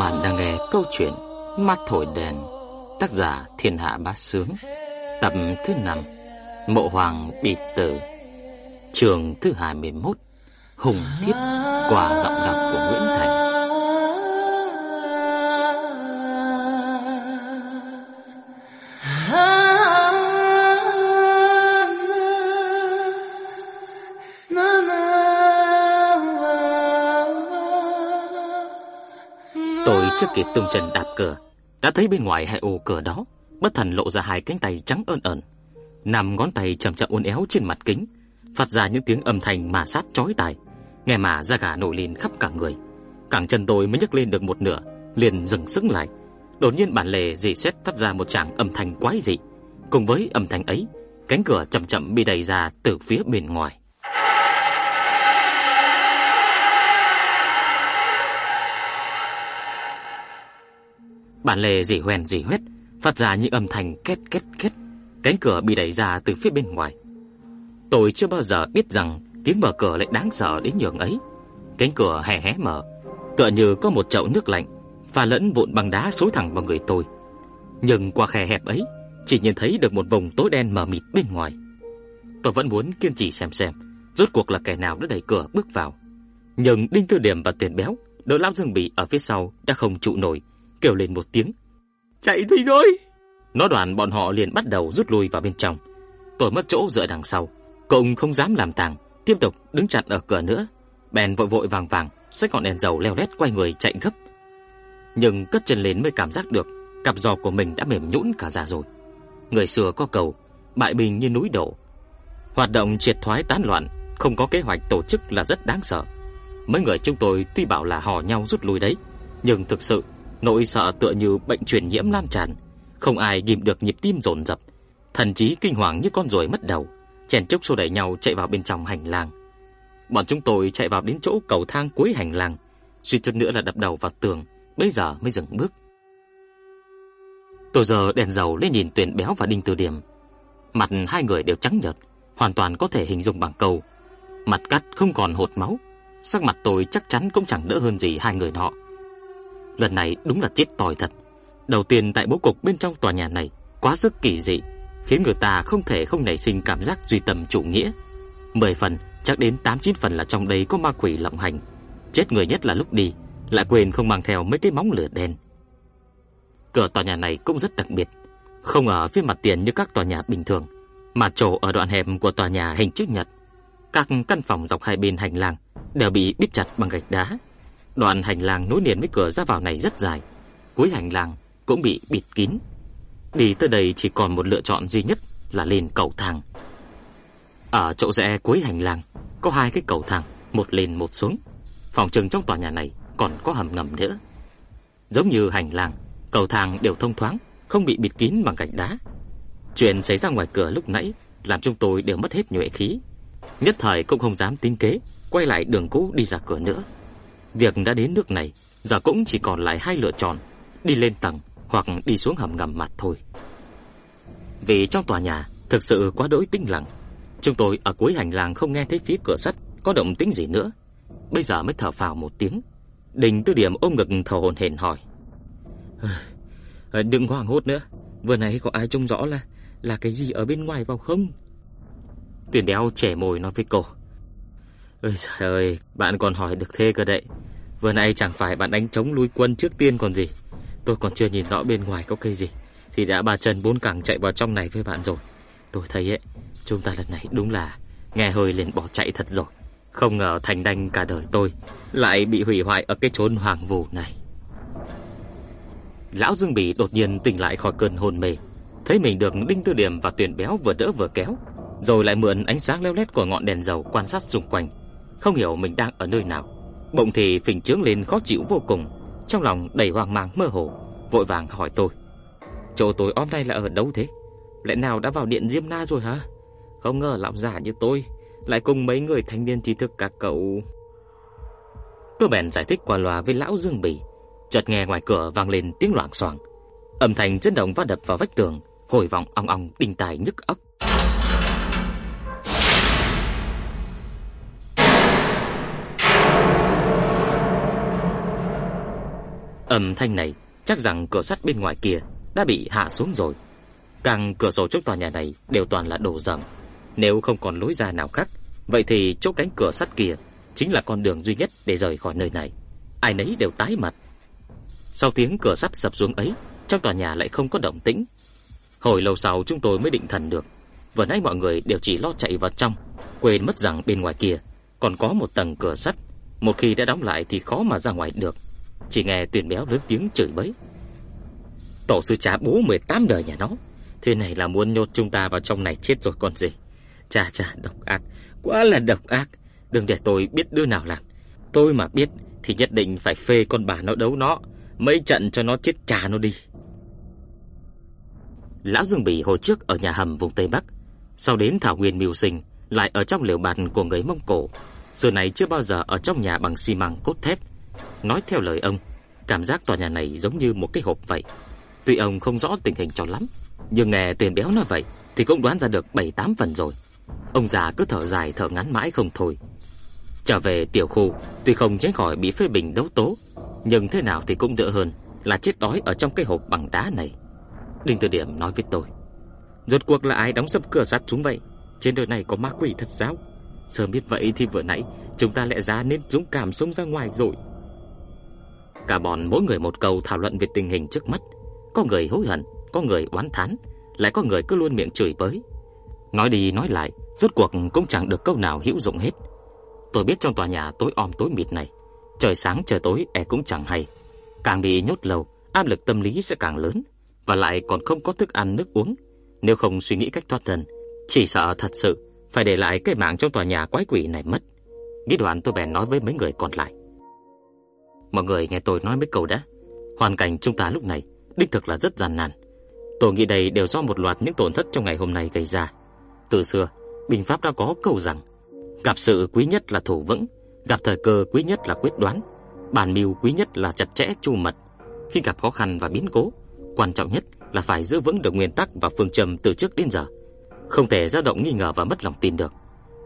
Bạn đang nghe câu chuyện Mắt thổi đèn, Tác giả Thiên Hạ Bá Sướng, Tập thứ 5 Mộ Hoàng Bị Tử, Trường thứ 21 Hùng Thiết Quả giọng đọc của Nguyễn Thành. Tôi chưa kịp tung chân đạp cửa. Đã thấy bên ngoài hai ô cửa đó, Bất thần lộ ra hai cánh tay trắng ơn ẩn. Nằm ngón tay chậm chậm uốn éo trên mặt kính, Phát ra những tiếng âm thanh mà sát chói tai. Nghe mà da gà nổi lên khắp cả người. Cẳng chân tôi mới nhấc lên được một nửa, Liền dừng sững lại. Đột nhiên bản lề dì xét phát ra một tràng âm thanh quái dị. Cùng với âm thanh ấy, Cánh cửa chậm chậm bị đẩy ra từ phía bên ngoài. Bản lề rỉ hoen rỉ huyết, phát ra những âm thanh két két két. Cánh cửa bị đẩy ra từ phía bên ngoài. Tôi chưa bao giờ biết rằng tiếng mở cửa lại đáng sợ đến nhường ấy. Cánh cửa hé hé mở, tựa như có một chậu nước lạnh pha lẫn vụn băng đá xối thẳng vào người tôi. Nhưng qua khe hẹp ấy, chỉ nhìn thấy được một vùng tối đen mờ mịt bên ngoài. Tôi vẫn muốn kiên trì xem xem, rốt cuộc là kẻ nào đã đẩy cửa bước vào. Nhưng Đinh Tư Điểm và Tiền Béo, đội lão Dương Bị ở phía sau đã không trụ nổi, kêu lên một tiếng. Chạy đi rồi! Nói đoạn bọn họ liền bắt đầu rút lui vào bên trong. Tôi mất chỗ dựa đằng sau, cũng không dám làm tàng, tiếp tục đứng chặn ở cửa nữa. Bèn vội vội vàng vàng, xách ngọn đèn dầu leo lét quay người chạy gấp. Nhưng cất chân lên mới cảm giác được cặp giò của mình đã mềm nhũn cả ra rồi. Người xưa có cầu, bại bình như núi đổ. Hoạt động triệt thoái tán loạn, không có kế hoạch tổ chức là rất đáng sợ. Mấy người chúng tôi tuy bảo là hò nhau rút lui đấy, nhưng thực sự Nỗi sợ tựa như bệnh truyền nhiễm lan tràn, không ai ghim được nhịp tim dồn dập, thần trí kinh hoàng như con ruồi mất đầu, chèn chúc xô đẩy nhau chạy vào bên trong hành lang. Bọn chúng tôi chạy vào đến chỗ cầu thang cuối hành lang, suýt chút nữa là đập đầu vào tường, bây giờ mới dừng bước. Tôi giờ đèn dầu lên nhìn Tuyền Béo và Đinh Từ Điểm. Mặt hai người đều trắng nhợt, hoàn toàn có thể hình dung bằng câu. Mặt cắt không còn hột máu, sắc mặt tôi chắc chắn cũng chẳng đỡ hơn gì hai người họ. Lần này đúng là chết tỏi thật. Đầu tiên tại bố cục bên trong tòa nhà này quá sức kỳ dị, khiến người ta không thể không nảy sinh cảm giác duy tâm chủ nghĩa. Mười phần, chắc đến tám chín phần là trong đây có ma quỷ lộng hành. Chết người nhất là lúc đi, lại quên không mang theo mấy cái móng lửa đen. Cửa tòa nhà này cũng rất đặc biệt, không ở phía mặt tiền như các tòa nhà bình thường, mà chỗ ở đoạn hẹp của tòa nhà hình chữ nhật. Các căn phòng dọc hai bên hành lang đều bị bít chặt bằng gạch đá, Đoạn hành lang nối liền với cửa ra vào này rất dài, cuối hành lang cũng bị bịt kín. Đi tới đây chỉ còn một lựa chọn duy nhất là lên cầu thang. Ở chỗ rẽ cuối hành lang có hai cái cầu thang, một lên một xuống. Phòng trừng trong tòa nhà này còn có hầm ngầm nữa. Giống như hành lang, cầu thang đều thông thoáng, không bị bịt kín bằng gạch đá. Chuyện xảy ra ngoài cửa lúc nãy làm chúng tôi đều mất hết nhuệ khí. Nhất thời cũng không dám tính kế, quay lại đường cũ đi ra cửa nữa. Việc đã đến nước này, giờ cũng chỉ còn lại hai lựa chọn, đi lên tầng hoặc đi xuống hầm ngầm mặt thôi. Vì trong tòa nhà thực sự quá đỗi tĩnh lặng, chúng tôi ở cuối hành lang không nghe thấy phía cửa sắt có động tĩnh gì nữa. Bây giờ mới thở phào một tiếng. Đình Tư Điểm ôm ngực thở hổn hển hỏi: ờ, "Đừng hoảng hốt nữa, vừa nãy có ai trông rõ là là cái gì ở bên ngoài vào không?" Tuyển Béo trẻ mồi nói với cô: Ôi trời ơi, bạn còn hỏi được thế cơ đấy. Vừa nãy chẳng phải bạn đánh chống lui quân trước tiên còn gì. Tôi còn chưa nhìn rõ bên ngoài có cây gì thì đã ba chân bốn cẳng chạy vào trong này với bạn rồi. Tôi thấy ấy, chúng ta lần này đúng là nghe hơi liền bỏ chạy thật rồi. Không ngờ thành đanh cả đời tôi lại bị hủy hoại ở cái chốn hoàng vũ này. Lão Dương Bỉ đột nhiên tỉnh lại khỏi cơn hôn mê, thấy mình được Đinh Tư Điểm và Tuyển Béo vừa đỡ vừa kéo, rồi lại mượn ánh sáng leo lét của ngọn đèn dầu quan sát xung quanh không hiểu mình đang ở nơi nào. Bụng thì phình trướng lên khó chịu vô cùng, trong lòng đầy hoang mang mơ hồ, vội vàng hỏi tôi: "Chỗ tôi hôm nay là ở đâu thế? Lẽ nào đã vào điện Diêm Na rồi hả? Không ngờ lão giả như tôi lại cùng mấy người thanh niên trí thức các cậu." Tôi bèn giải thích qua loa với lão Dương Bỉ, chợt nghe ngoài cửa vang lên tiếng loảng xoảng, âm thanh chấn động va đập vào vách tường, hồi vọng ong ong đinh tai nhức óc. Âm thanh này chắc rằng cửa sắt bên ngoài kia đã bị hạ xuống rồi. Càng cửa sổ trước tòa nhà này đều toàn là đổ rầm. Nếu không còn lối ra nào khác, vậy thì chỗ cánh cửa sắt kia chính là con đường duy nhất để rời khỏi nơi này. Ai nấy đều tái mặt. Sau tiếng cửa sắt sập xuống ấy, trong tòa nhà lại không có động tĩnh. Hồi lâu sau chúng tôi mới định thần được. Vừa nãy mọi người đều chỉ lo chạy vào trong, quên mất rằng bên ngoài kia còn có một tầng cửa sắt, một khi đã đóng lại thì khó mà ra ngoài được. Chỉ nghe tuyển Béo lớn tiếng chửi bới. Tổ sư cha bố 18 đời nhà nó, thế này là muốn nhốt chúng ta vào trong này chết rồi còn gì. Cha cha độc ác, quá là độc ác, đừng để tôi biết đứa nào làm. Tôi mà biết thì nhất định phải phê con bà nó đấu nó, mấy trận cho nó chết cha nó đi. Lão Dương Bỉ hồi trước ở nhà hầm vùng Tây Bắc, sau đến Thảo Nguyên mưu sinh, lại ở trong lều bạt của người Mông Cổ. giờ này chưa bao giờ ở trong nhà bằng xi măng cốt thép. Nói theo lời ông, cảm giác tòa nhà này giống như một cái hộp vậy. Tuy ông không rõ tình hình cho lắm, nhưng nghe tiền béo nói vậy thì cũng đoán ra được 7-8 phần rồi. Ông già cứ thở dài thở ngắn mãi không thôi. Trở về tiểu khu, tuy không tránh khỏi bị phê bình đấu tố, nhưng thế nào thì cũng đỡ hơn là chết đói ở trong cái hộp bằng đá này. Đinh Từ Điểm nói với tôi. Rốt cuộc là ai đóng sập cửa sắt chúng vậy? Trên đời này có ma quỷ thật sao? Sớm biết vậy thì vừa nãy chúng ta lẽ ra nên dũng cảm sống ra ngoài rồi. Cả bọn mỗi người một câu thảo luận về tình hình trước mắt. Có người hối hận, có người oán thán, lại có người cứ luôn miệng chửi bới. Nói đi nói lại, rốt cuộc cũng chẳng được câu nào hữu dụng hết. Tôi biết trong tòa nhà tối om tối mịt này, trời sáng trời tối e cũng chẳng hay. Càng bị nhốt lâu, áp lực tâm lý sẽ càng lớn, và lại còn không có thức ăn nước uống. Nếu không suy nghĩ cách thoát thân, chỉ sợ thật sự phải để lại cái mạng trong tòa nhà quái quỷ này mất. Nghĩ đoạn tôi bèn nói với mấy người còn lại. Mọi người nghe tôi nói mấy câu đã. Hoàn cảnh chúng ta lúc này đích thực là rất gian nan. Tôi nghĩ đây đều do một loạt những tổn thất trong ngày hôm nay gây ra. Từ xưa, binh pháp đã có câu rằng: gặp sự quý nhất là thủ vững, gặp thời cơ quý nhất là quyết đoán, bản mưu quý nhất là chặt chẽ chu mật. Khi gặp khó khăn và biến cố, quan trọng nhất là phải giữ vững được nguyên tắc và phương châm từ trước đến giờ không thể dao động nghi ngờ và mất lòng tin được.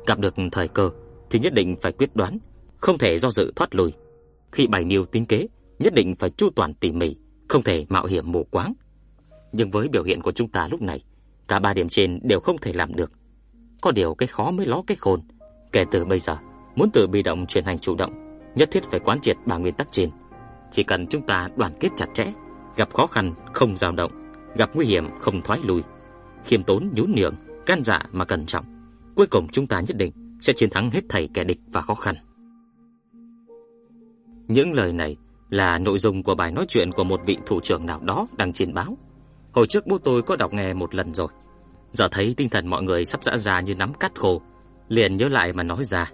Gặp được thời cơ thì nhất định phải quyết đoán, không thể do dự thoát lùi. Khi bày mưu tính kế, nhất định phải chu toàn tỉ mỉ, không thể mạo hiểm mù quáng. Nhưng với biểu hiện của chúng ta lúc này, cả ba điểm trên đều không thể làm được. Có điều cái khó mới ló cái khôn. Kể từ bây giờ, muốn từ bị động chuyển thành chủ động, nhất thiết phải quán triệt ba nguyên tắc trên. Chỉ cần chúng ta đoàn kết chặt chẽ, gặp khó khăn không dao động, gặp nguy hiểm không thoái lui, khiêm tốn nhún nhường, can dạ mà cẩn trọng, cuối cùng chúng ta nhất định sẽ chiến thắng hết thảy kẻ địch và khó khăn. Những lời này là nội dung của bài nói chuyện của một vị thủ trưởng nào đó đăng trên báo. Hồi trước bố tôi có đọc nghe một lần rồi. Giờ thấy tinh thần mọi người sắp dã ra như nắm cắt khô, liền nhớ lại mà nói ra.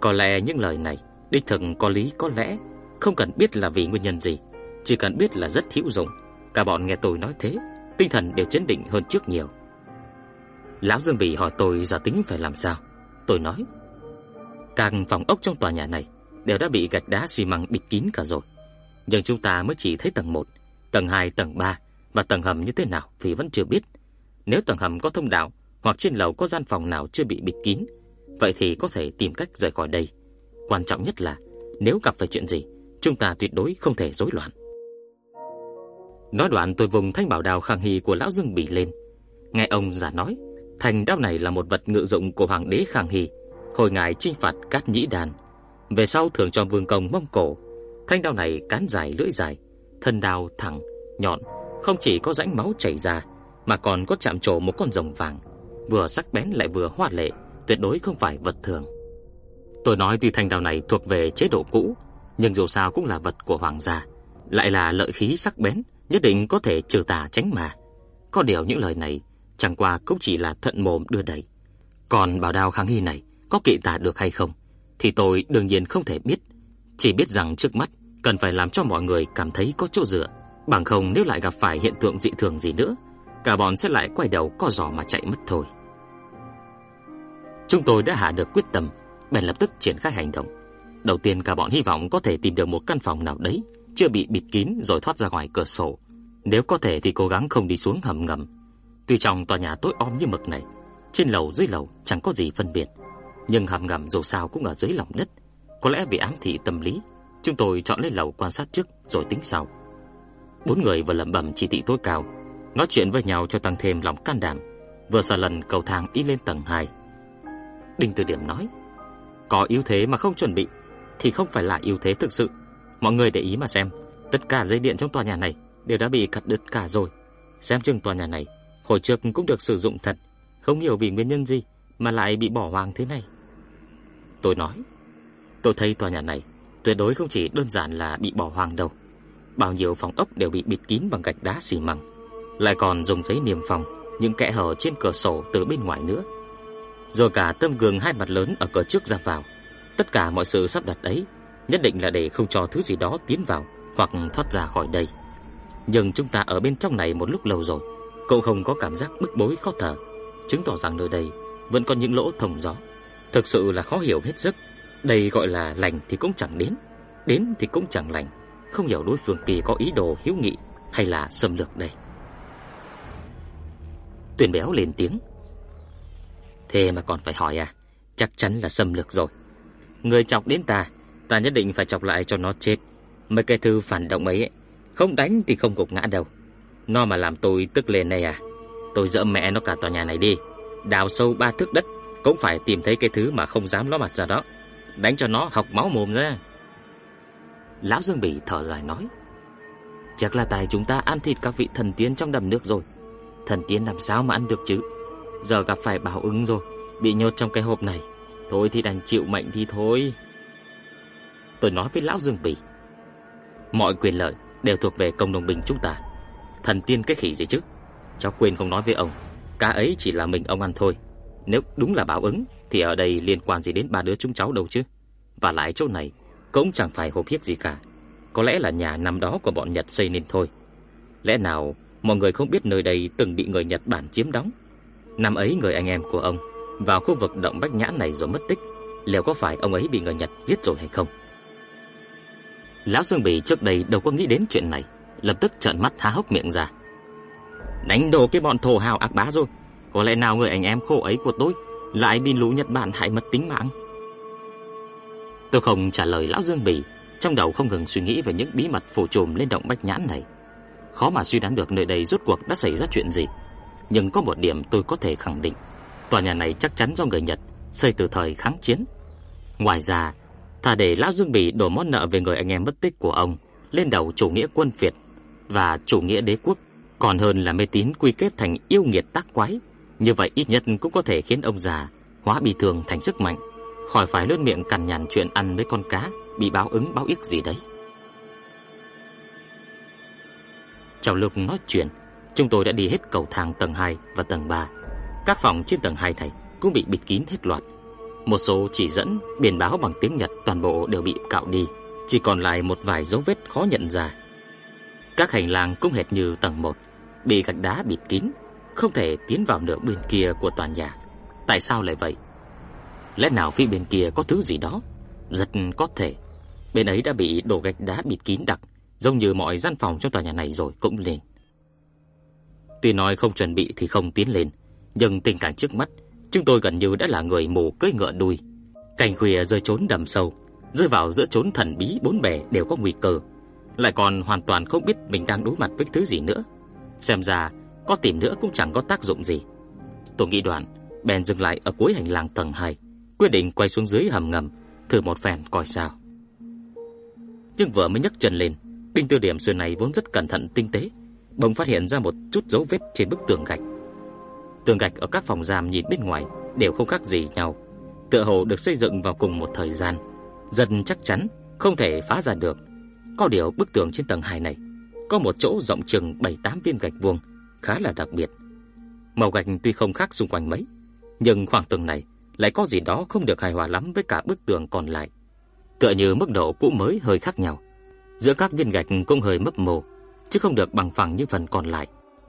Có lẽ những lời này đích thực có lý có lẽ, không cần biết là vì nguyên nhân gì, chỉ cần biết là rất hữu dụng. Cả bọn nghe tôi nói thế, tinh thần đều chấn định hơn trước nhiều. Lão Dương Bỉ hỏi tôi giờ tính phải làm sao. Tôi nói, càng phòng ốc trong tòa nhà này đều đã bị gạch đá xi măng bịt kín cả rồi. Nhưng chúng ta mới chỉ thấy tầng 1, tầng 2, tầng 3 và tầng hầm như thế nào thì vẫn chưa biết. Nếu tầng hầm có thông đạo hoặc trên lầu có gian phòng nào chưa bị bịt kín, vậy thì có thể tìm cách rời khỏi đây. Quan trọng nhất là nếu gặp phải chuyện gì, chúng ta tuyệt đối không thể rối loạn. Nói đoạn tôi vùng thanh bảo đào khang hy của lão Dương Bỉ lên. Nghe ông giả nói, Thành đao này là một vật ngự dụng của hoàng đế Khang Hy, hồi ngài chinh phạt Cát Nhĩ Đàn. Về sau thường cho vương công Mông Cổ. Thanh đao này cán dài lưỡi dài, thân đao thẳng, nhọn, không chỉ có rãnh máu chảy ra, mà còn có chạm trổ một con rồng vàng, vừa sắc bén lại vừa hoa lệ, tuyệt đối không phải vật thường. Tôi nói tuy thanh đao này thuộc về chế độ cũ, nhưng dù sao cũng là vật của hoàng gia, lại là lợi khí sắc bén, nhất định có thể trừ tà tránh mà. Có điều những lời này chẳng qua cũng chỉ là thận mồm đưa đẩy. Còn bảo đao kháng hy này có kỵ tả được hay không thì tôi đương nhiên không thể biết, chỉ biết rằng trước mắt cần phải làm cho mọi người cảm thấy có chỗ dựa, bằng không nếu lại gặp phải hiện tượng dị thường gì nữa, cả bọn sẽ lại quay đầu co giò mà chạy mất thôi. Chúng tôi đã hạ được quyết tâm, bèn lập tức triển khai hành động. Đầu tiên cả bọn hy vọng có thể tìm được một căn phòng nào đấy chưa bị bịt kín rồi thoát ra ngoài cửa sổ. Nếu có thể thì cố gắng không đi xuống hầm ngầm Tuy trong tòa nhà tối om như mực này, trên lầu dưới lầu chẳng có gì phân biệt, nhưng hầm ngầm dù sao cũng ở dưới lòng đất, có lẽ bị ám thị tâm lý, Chúng tôi chọn lấy lầu quan sát trước rồi tính sau. Bốn người vừa lẩm bẩm chỉ thị tối cao, nói chuyện với nhau cho tăng thêm lòng can đảm, vừa xà lần cầu thang đi lên tầng 2. Đinh Từ Điểm nói: "Có ưu thế mà không chuẩn bị thì không phải là ưu thế thực sự. Mọi người để ý mà xem, tất cả dây điện trong tòa nhà này đều đã bị cắt đứt cả rồi. Xem chừng tòa nhà này hồi trước cũng được sử dụng thật, không hiểu vì nguyên nhân gì mà lại bị bỏ hoang thế này." Tôi nói: "Tôi thấy tòa nhà này tuyệt đối không chỉ đơn giản là bị bỏ hoang đâu. Bao nhiêu phòng ốc đều bị bịt kín bằng gạch đá xi măng, lại còn dùng giấy niêm phong những kẽ hở trên cửa sổ từ bên ngoài nữa. Rồi cả tấm gương hai mặt lớn ở cửa trước ra vào, tất cả mọi sự sắp đặt ấy nhất định là để không cho thứ gì đó tiến vào hoặc thoát ra khỏi đây. Nhưng chúng ta ở bên trong này một lúc lâu rồi, cậu không có cảm giác bức bối khó thở, chứng tỏ rằng nơi đây vẫn còn những lỗ thông gió. Thực sự là khó hiểu hết sức. Đây gọi là lành thì cũng chẳng đến, đến thì cũng chẳng lành, không hiểu đối phương kỳ có ý đồ hiếu nghị hay là xâm lược đây. Tuyền béo lên tiếng. Thế mà còn phải hỏi à? Chắc chắn là xâm lược rồi. Người chọc đến ta, ta nhất định phải chọc lại cho nó chết. Mấy cái thư phản động ấy, không đánh thì không gục ngã đâu. Nó mà làm tôi tức lên này à? Tôi dỡ mẹ nó cả tòa nhà này đi, đào sâu ba thước đất cũng phải tìm thấy cái thứ mà không dám ló mặt ra đó đánh cho nó học máu mồm ra. Lão Dương Bỉ thở dài nói, chắc là tại chúng ta ăn thịt các vị thần tiên trong đầm nước rồi. Thần tiên làm sao mà ăn được chứ? Giờ gặp phải báo ứng rồi, bị nhốt trong cái hộp này. Thôi thì đành chịu mệnh đi thôi. Tôi nói với lão Dương Bỉ, mọi quyền lợi đều thuộc về công đồng bình chúng ta. Thần tiên cái khỉ gì chứ? Cháu quên không nói với ông, cá ấy chỉ là mình ông ăn thôi. Nếu đúng là báo ứng thì ở đây liên quan gì đến ba đứa chúng cháu đâu chứ? Và lại chỗ này cũng chẳng phải hộp hiếc gì cả. Có lẽ là nhà năm đó của bọn Nhật xây nên thôi. Lẽ nào mọi người không biết nơi đây từng bị người Nhật Bản chiếm đóng? Năm ấy người anh em của ông vào khu vực động Bách Nhãn này rồi mất tích, liệu có phải ông ấy bị người Nhật giết rồi hay không? Lão Dương Bỉ trước đây đâu có nghĩ đến chuyện này, lập tức trợn mắt há hốc miệng ra. Đánh đổ cái bọn thổ hào ác bá rồi, có lẽ nào người anh em khổ ấy của tôi lại bị lũ Nhật Bản hại mất tính mạng? Tôi không trả lời lão Dương Bỉ, trong đầu không ngừng suy nghĩ về những bí mật phủ trùm lên động Bách Nhãn này. Khó mà suy đoán được nơi đây rốt cuộc đã xảy ra chuyện gì. Nhưng có một điểm tôi có thể khẳng định, tòa nhà này chắc chắn do người Nhật xây từ thời kháng chiến. Ngoài ra, thà để lão Dương Bỉ đổ món nợ về người anh em mất tích của ông lên đầu chủ nghĩa quân Việt và chủ nghĩa đế quốc, còn hơn là mê tín quy kết thành yêu nghiệt tác quái như vậy ít nhất cũng có thể khiến ông già hóa bị thường thành sức mạnh, khỏi phải luôn miệng cằn nhằn chuyện ăn với con cá bị báo ứng báo ích gì đấy. Trong lúc nói chuyện, chúng tôi đã đi hết cầu thang tầng 2 và tầng 3. Các phòng trên tầng 2 này cũng bị bịt kín hết loạt. Một số chỉ dẫn, biển báo bằng tiếng Nhật toàn bộ đều bị cạo đi, chỉ còn lại một vài dấu vết khó nhận ra. Các hành lang cũng hệt như tầng 1, bị gạch đá bịt kín, không thể tiến vào nửa bên kia của tòa nhà. Tại sao lại vậy? Lẽ nào phía bên kia có thứ gì đó? Rất có thể. Bên ấy đã bị đổ gạch đá bịt kín đặc, giống như mọi gian phòng trong tòa nhà này rồi cũng lên. Tuy nói không chuẩn bị thì không tiến lên, nhưng tình cảnh trước mắt, chúng tôi gần như đã là người mù cưỡi ngựa đuôi. Cảnh khuya rơi trốn đầm sâu, rơi vào giữa chốn thần bí bốn bề đều có nguy cơ, lại còn hoàn toàn không biết mình đang đối mặt với thứ gì nữa. Xem ra có tìm nữa cũng chẳng có tác dụng gì. Tôi nghĩ đoạn, bèn dừng lại ở cuối hành lang tầng 2, quyết định quay xuống dưới hầm ngầm, thử một phen coi sao. Nhưng vừa mới nhấc chân lên, Đinh Tư Điểm xưa này vốn rất cẩn thận tinh tế, bỗng phát hiện ra một chút dấu vết trên bức tường gạch. Tường gạch ở các phòng giam nhìn bên ngoài đều không khác gì nhau, tựa hồ được xây dựng vào cùng một thời gian, dần chắc chắn không thể phá ra được. Có điều bức tường trên tầng 2 này có một chỗ rộng chừng 7-8 viên gạch vuông, khá là đặc biệt. Màu gạch tuy không khác xung quanh mấy, nhưng khoảng tường này lại có gì đó không được hài hòa lắm với cả bức tường còn lại. Tựa như mức độ cũ mới hơi khác nhau. Giữa các viên gạch cũng hơi mấp mô, chứ không được bằng phẳng như phần còn lại,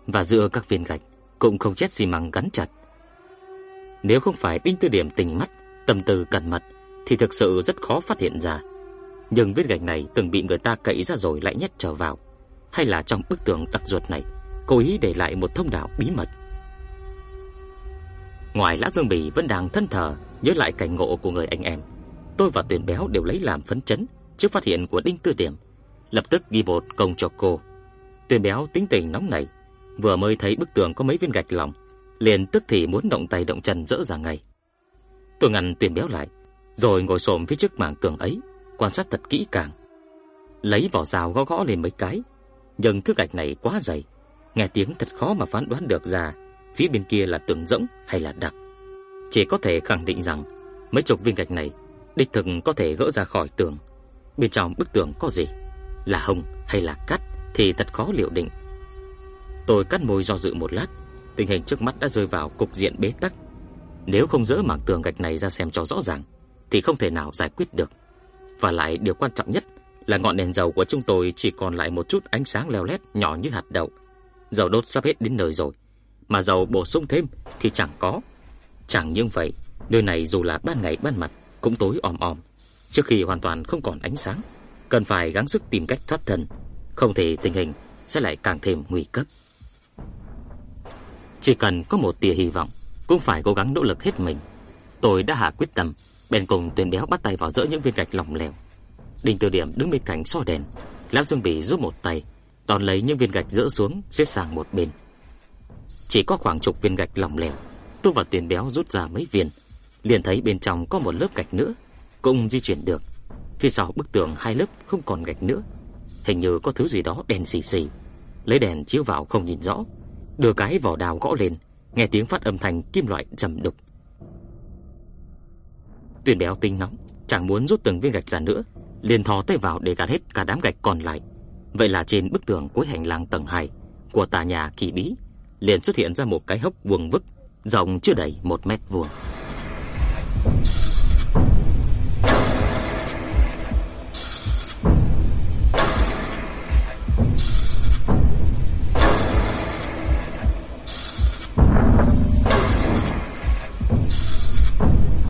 và giữa các viên gạch cũng không chết xi măng gắn chặt. Nếu không phải Đinh Tư Điểm tình mắt, tâm tư cẩn mật thì thực sự rất khó phát hiện ra. Nhưng viên gạch này từng bị người ta cậy ra rồi lại nhét trở vào, hay là trong bức tường đặc ruột này cố ý để lại một thông đạo bí mật. Ngoài Lã Dương Bỉ vẫn đang thân thờ nhớ lại cảnh ngộ của người anh em, tôi và Tuyền Béo đều lấy làm phấn chấn trước phát hiện của Đinh Tư Điểm, lập tức ghi một công cho cô. Tuyền béo tính tình nóng nảy, vừa mới thấy bức tường có mấy viên gạch lỏng, liền tức thì muốn động tay động chân dỡ ra ngay. Tôi ngăn Tuyền béo lại, rồi ngồi xổm phía trước mảng tường ấy, quan sát thật kỹ càng. Lấy vỏ rào gõ gõ lên mấy cái, nhưng thứ gạch này quá dày, nghe tiếng thật khó mà phán đoán được ra phía bên kia là tường rỗng hay là đặc. Chỉ có thể khẳng định rằng mấy chục viên gạch này đích thực có thể gỡ ra khỏi tường. Bên trong bức tường có gì? Là hồng hay là cắt thì thật khó liệu định. Tôi cắt môi do dự một lát, tình hình trước mắt đã rơi vào cục diện bế tắc. Nếu không dỡ mảng tường gạch này ra xem cho rõ ràng thì không thể nào giải quyết được. Và lại điều quan trọng nhất là ngọn đèn dầu của chúng tôi chỉ còn lại một chút ánh sáng leo lét nhỏ như hạt đậu. Dầu đốt sắp hết đến nơi rồi, mà dầu bổ sung thêm thì chẳng có. Chẳng như vậy, nơi này dù là ban ngày ban mặt cũng tối om om, trước khi hoàn toàn không còn ánh sáng, cần phải gắng sức tìm cách thoát thân, không thể tình hình sẽ lại càng thêm nguy cấp. Chỉ cần có một tia hy vọng, cũng phải cố gắng nỗ lực hết mình. Tôi đã hạ quyết tâm, bèn cùng Tuyền Béo bắt tay vào dỡ những viên gạch lỏng lẻo. Đinh từ Điểm đứng bên cạnh soi đèn, Lão Dương Bỉ giúp một tay, đón lấy những viên gạch rỡ xuống xếp sang một bên. Chỉ có khoảng chục viên gạch lỏng lẻo, tôi và Tuyền Béo rút ra mấy viên, liền thấy bên trong có một lớp gạch nữa, cũng di chuyển được. Phía sau bức tường hai lớp không còn gạch nữa, hình như có thứ gì đó đen xì xì. Lấy đèn chiếu vào không nhìn rõ, đưa cái vỏ đào gõ lên, nghe tiếng phát âm thanh kim loại trầm đục. Tuyền Béo tinh nóng, chẳng muốn rút từng viên gạch ra nữa, liền thò tay vào để gạt hết cả đám gạch còn lại. Vậy là trên bức tường cuối hành lang tầng 2 của tòa nhà kỳ bí, liền xuất hiện ra một cái hốc vuông vức, rộng chưa đầy một mét vuông.